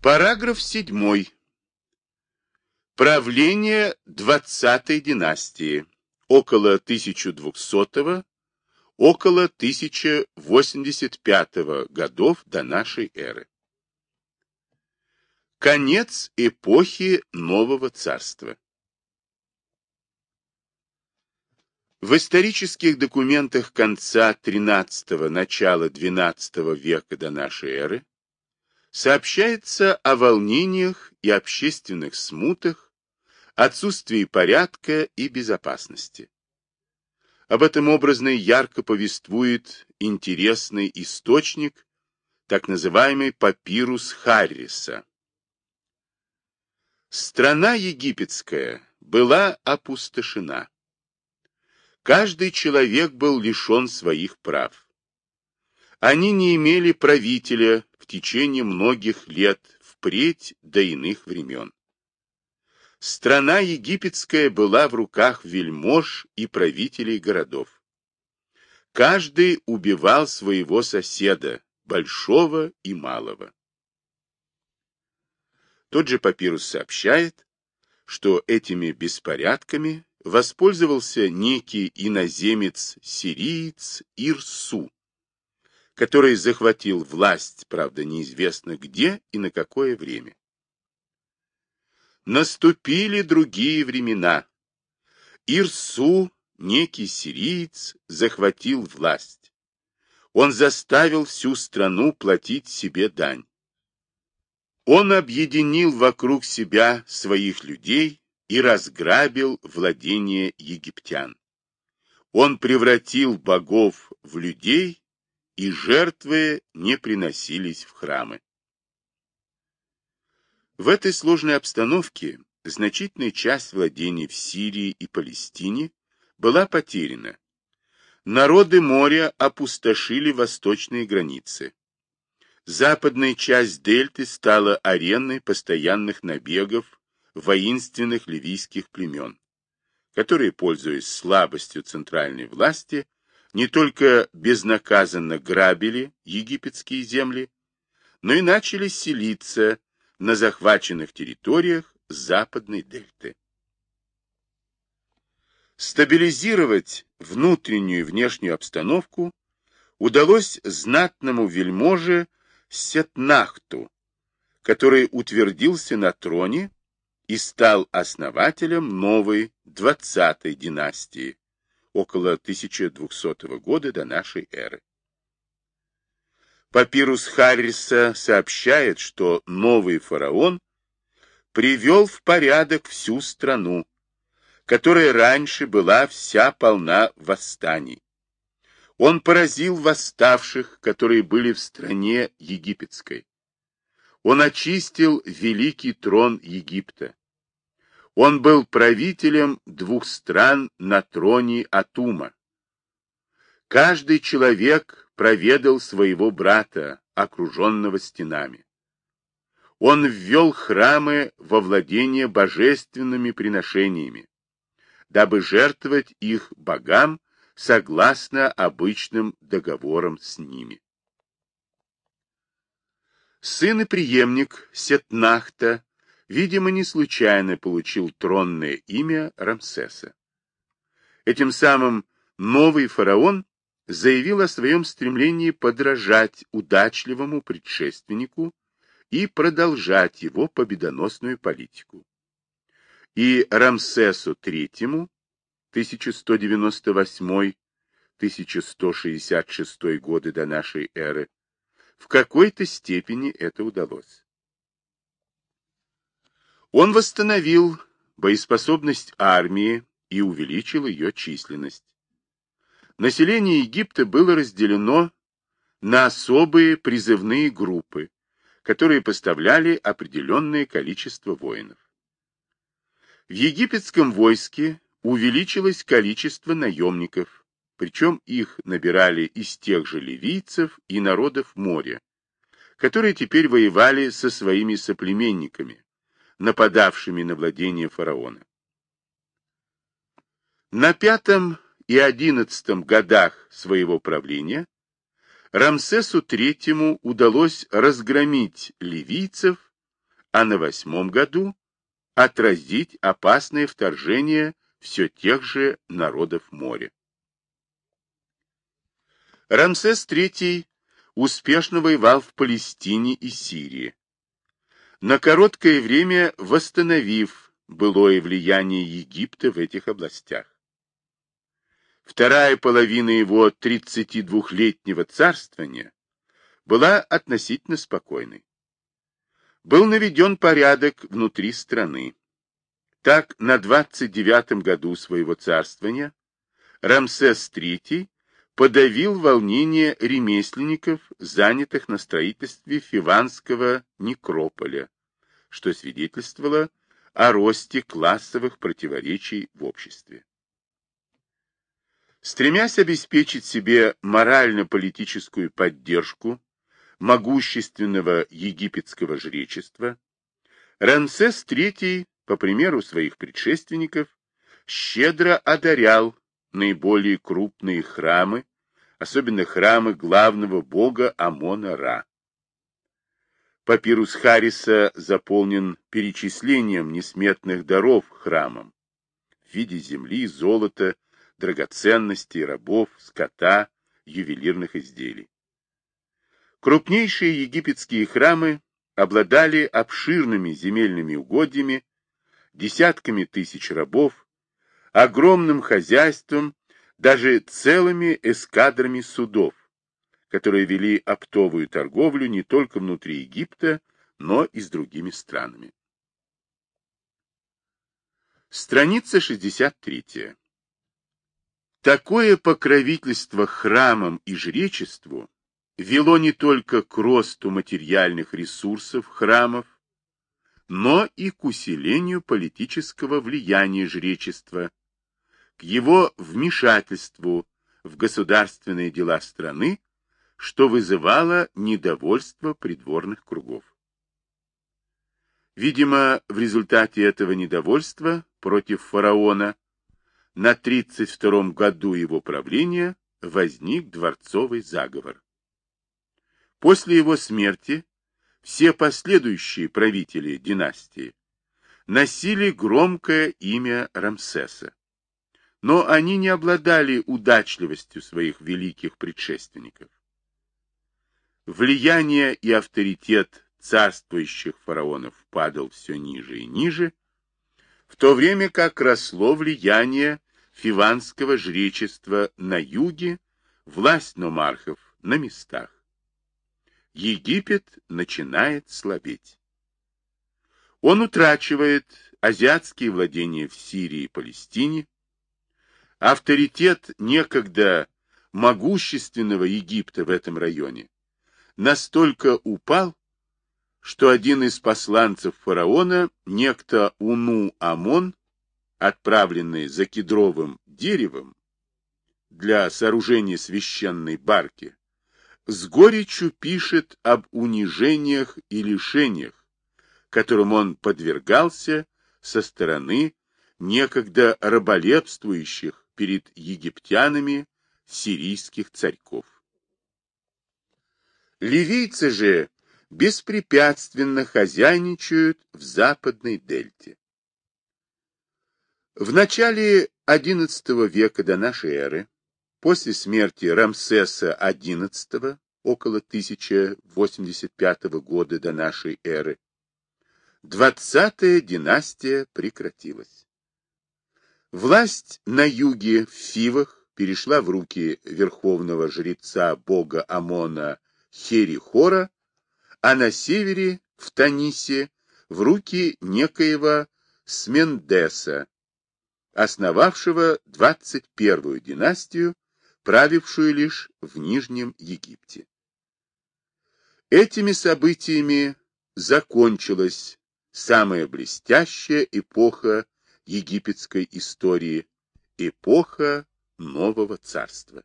Параграф 7. Правление 20-й династии. Около 1200 около 1085 годов до нашей эры. Конец эпохи Нового Царства. В исторических документах конца XIII – начала XII века до нашей эры сообщается о волнениях и общественных смутах, отсутствии порядка и безопасности. Об этом образно ярко повествует интересный источник, так называемый папирус Харриса. Страна египетская была опустошена. Каждый человек был лишен своих прав. Они не имели правителя течение многих лет, впредь до иных времен. Страна египетская была в руках вельмож и правителей городов. Каждый убивал своего соседа, большого и малого. Тот же папирус сообщает, что этими беспорядками воспользовался некий иноземец-сириец Ирсу, который захватил власть, правда, неизвестно где и на какое время. Наступили другие времена. Ирсу, некий сириец, захватил власть. Он заставил всю страну платить себе дань. Он объединил вокруг себя своих людей и разграбил владения египтян. Он превратил богов в людей, и жертвы не приносились в храмы. В этой сложной обстановке значительная часть владений в Сирии и Палестине была потеряна. Народы моря опустошили восточные границы. Западная часть дельты стала ареной постоянных набегов воинственных ливийских племен, которые, пользуясь слабостью центральной власти, не только безнаказанно грабили египетские земли, но и начали селиться на захваченных территориях Западной Дельты. Стабилизировать внутреннюю и внешнюю обстановку удалось знатному вельможе Сетнахту, который утвердился на троне и стал основателем новой 20-й династии около 1200 года до нашей эры. Папирус Харриса сообщает, что новый фараон привел в порядок всю страну, которая раньше была вся полна восстаний. Он поразил восставших, которые были в стране египетской. Он очистил великий трон Египта. Он был правителем двух стран на троне Атума. Каждый человек проведал своего брата, окруженного стенами. Он ввел храмы во владение божественными приношениями, дабы жертвовать их богам согласно обычным договорам с ними. Сын и преемник Сетнахта, видимо, не случайно получил тронное имя Рамсеса. Этим самым новый фараон заявил о своем стремлении подражать удачливому предшественнику и продолжать его победоносную политику. И Рамсесу III 1198-1166 годы до нашей эры в какой-то степени это удалось. Он восстановил боеспособность армии и увеличил ее численность. Население Египта было разделено на особые призывные группы, которые поставляли определенное количество воинов. В египетском войске увеличилось количество наемников, причем их набирали из тех же ливийцев и народов моря, которые теперь воевали со своими соплеменниками, нападавшими на владение фараона. На пятом и XI годах своего правления Рамсесу III удалось разгромить ливийцев а на восьмом году отразить опасное вторжение все тех же народов моря. Рамсес III успешно воевал в Палестине и Сирии, на короткое время восстановив былое влияние Египта в этих областях. Вторая половина его 32-летнего царствования была относительно спокойной. Был наведен порядок внутри страны. Так, на 29-м году своего царствования Рамсес III подавил волнение ремесленников, занятых на строительстве Фиванского некрополя, что свидетельствовало о росте классовых противоречий в обществе. Стремясь обеспечить себе морально-политическую поддержку могущественного египетского жречества, Рамсес III, по примеру своих предшественников, щедро одарял наиболее крупные храмы, особенно храмы главного бога Амона-Ра. Папирус Харриса заполнен перечислением несметных даров храмам в виде земли, золота, драгоценностей, рабов, скота, ювелирных изделий. Крупнейшие египетские храмы обладали обширными земельными угодьями, десятками тысяч рабов, огромным хозяйством, даже целыми эскадрами судов, которые вели оптовую торговлю не только внутри Египта, но и с другими странами. Страница 63. Такое покровительство храмам и жречеству вело не только к росту материальных ресурсов храмов, но и к усилению политического влияния жречества, к его вмешательству в государственные дела страны, что вызывало недовольство придворных кругов. Видимо, в результате этого недовольства против фараона на 32-м году его правления возник дворцовый заговор. После его смерти все последующие правители династии носили громкое имя Рамсеса, но они не обладали удачливостью своих великих предшественников. Влияние и авторитет царствующих фараонов падал все ниже и ниже, в то время как росло влияние фиванского жречества на юге, власть номархов на местах. Египет начинает слабеть. Он утрачивает азиатские владения в Сирии и Палестине. Авторитет некогда могущественного Египта в этом районе настолько упал, что один из посланцев фараона, некто Уну-Амон, отправленный за кедровым деревом для сооружения священной барки, с горечью пишет об унижениях и лишениях, которым он подвергался со стороны некогда раболепствующих перед египтянами сирийских царьков. Ливийцы же беспрепятственно хозяйничают в западной дельте. В начале XI века до нашей эры После смерти Рамсеса XI, около 1085 года до нашей эры, двадцатая династия прекратилась. Власть на юге в Фивах перешла в руки верховного жреца бога Амона Херихора, а на севере, в Танисе, в руки некоего Смендеса, основавшего 21-ю династию, правившую лишь в Нижнем Египте. Этими событиями закончилась самая блестящая эпоха египетской истории, эпоха нового царства.